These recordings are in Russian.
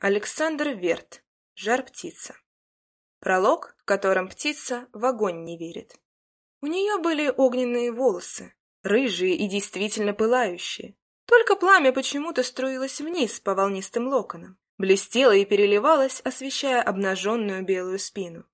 Александр Верт. Жар-птица. Пролог, в котором птица в огонь не верит. У нее были огненные волосы, рыжие и действительно пылающие. Только пламя почему-то струилось вниз по волнистым локонам, блестело и переливалось, освещая обнаженную белую спину.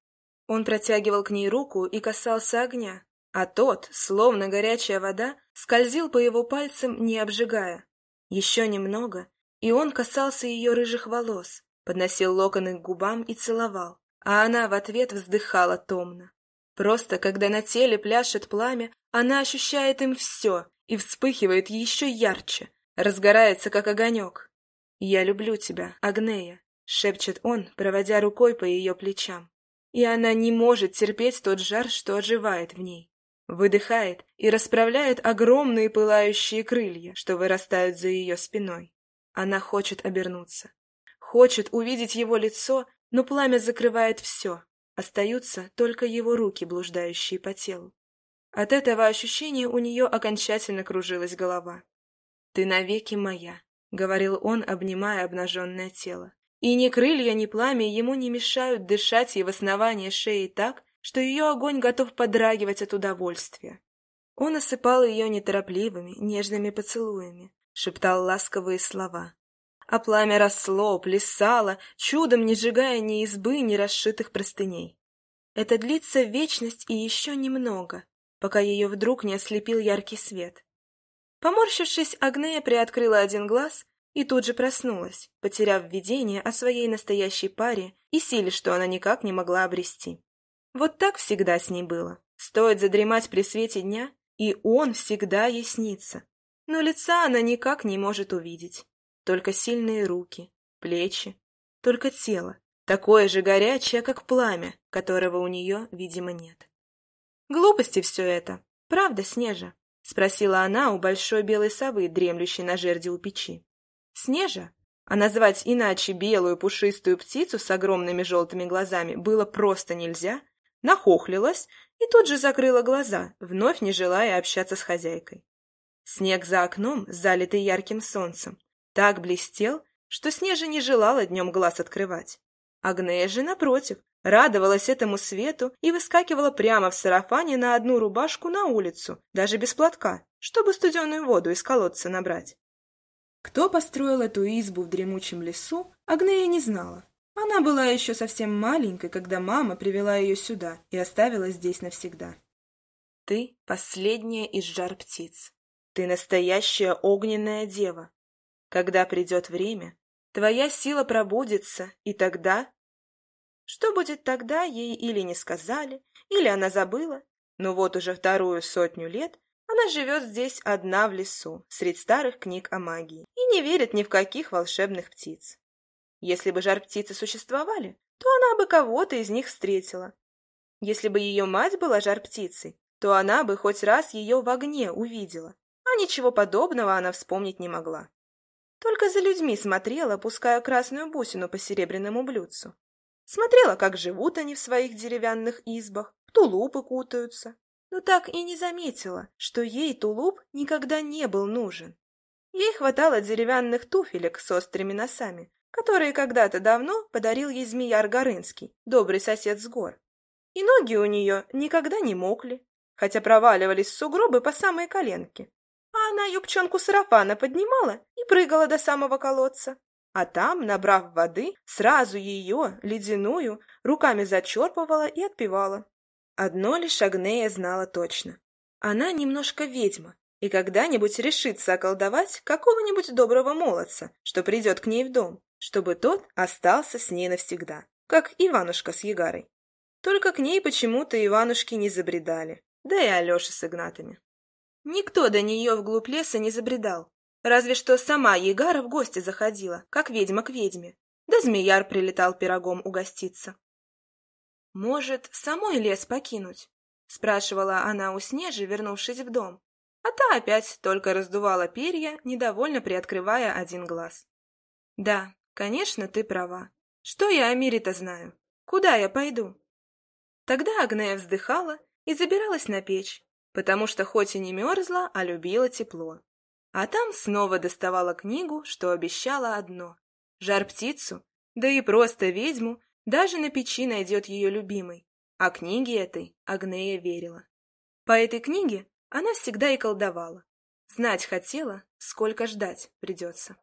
Он протягивал к ней руку и касался огня, а тот, словно горячая вода, скользил по его пальцам, не обжигая. Еще немного, и он касался ее рыжих волос, подносил локоны к губам и целовал, а она в ответ вздыхала томно. Просто, когда на теле пляшет пламя, она ощущает им все и вспыхивает еще ярче, разгорается, как огонек. «Я люблю тебя, Агнея», — шепчет он, проводя рукой по ее плечам. И она не может терпеть тот жар, что оживает в ней. Выдыхает и расправляет огромные пылающие крылья, что вырастают за ее спиной. Она хочет обернуться. Хочет увидеть его лицо, но пламя закрывает все. Остаются только его руки, блуждающие по телу. От этого ощущения у нее окончательно кружилась голова. «Ты навеки моя», — говорил он, обнимая обнаженное тело. И ни крылья, ни пламя ему не мешают дышать ей в основание шеи так, что ее огонь готов подрагивать от удовольствия. Он осыпал ее неторопливыми, нежными поцелуями, шептал ласковые слова. А пламя росло, плясало, чудом не сжигая ни избы, ни расшитых простыней. Это длится вечность и еще немного, пока ее вдруг не ослепил яркий свет. Поморщившись, Агнея приоткрыла один глаз и тут же проснулась, потеряв видение о своей настоящей паре и силе, что она никак не могла обрести. Вот так всегда с ней было. Стоит задремать при свете дня, и он всегда ей но лица она никак не может увидеть. Только сильные руки, плечи, только тело, такое же горячее, как пламя, которого у нее, видимо, нет. «Глупости все это, правда, Снежа?» — спросила она у большой белой совы, дремлющей на жерде у печи. «Снежа?» А назвать иначе белую пушистую птицу с огромными желтыми глазами было просто нельзя, нахохлилась и тут же закрыла глаза, вновь не желая общаться с хозяйкой. Снег за окном, залитый ярким солнцем, так блестел, что Снежа не желала днем глаз открывать. Агнея же, напротив, радовалась этому свету и выскакивала прямо в сарафане на одну рубашку на улицу, даже без платка, чтобы студеную воду из колодца набрать. Кто построил эту избу в дремучем лесу, Агнея не знала. Она была еще совсем маленькой, когда мама привела ее сюда и оставила здесь навсегда. Ты — последняя из жар птиц. Ты настоящая огненная дева. Когда придет время, твоя сила пробудится, и тогда... Что будет тогда, ей или не сказали, или она забыла, но вот уже вторую сотню лет она живет здесь одна в лесу, среди старых книг о магии, и не верит ни в каких волшебных птиц. Если бы жар-птицы существовали, то она бы кого-то из них встретила. Если бы ее мать была жар-птицей, то она бы хоть раз ее в огне увидела, ничего подобного она вспомнить не могла. Только за людьми смотрела, пуская красную бусину по серебряному блюдцу. Смотрела, как живут они в своих деревянных избах, в тулупы кутаются. Но так и не заметила, что ей тулуп никогда не был нужен. Ей хватало деревянных туфелек с острыми носами, которые когда-то давно подарил ей Змеяр Горынский, добрый сосед с гор. И ноги у нее никогда не мокли, хотя проваливались сугробы по самые коленки она юбчонку сарафана поднимала и прыгала до самого колодца. А там, набрав воды, сразу ее, ледяную, руками зачерпывала и отпивала. Одно лишь Агнея знала точно. Она немножко ведьма, и когда-нибудь решится околдовать какого-нибудь доброго молодца, что придет к ней в дом, чтобы тот остался с ней навсегда, как Иванушка с Ягарой. Только к ней почему-то Иванушки не забредали, да и Алеша с Игнатами. Никто до нее вглубь леса не забредал. Разве что сама Егара в гости заходила, как ведьма к ведьме. Да змеяр прилетал пирогом угоститься. «Может, самой лес покинуть?» — спрашивала она у Снежи, вернувшись в дом. А та опять только раздувала перья, недовольно приоткрывая один глаз. «Да, конечно, ты права. Что я о мире-то знаю? Куда я пойду?» Тогда Агнея вздыхала и забиралась на печь, потому что хоть и не мерзла, а любила тепло. А там снова доставала книгу, что обещала одно — жар-птицу Да и просто ведьму даже на печи найдет ее любимый. А книге этой Агнея верила. По этой книге она всегда и колдовала. Знать хотела, сколько ждать придется.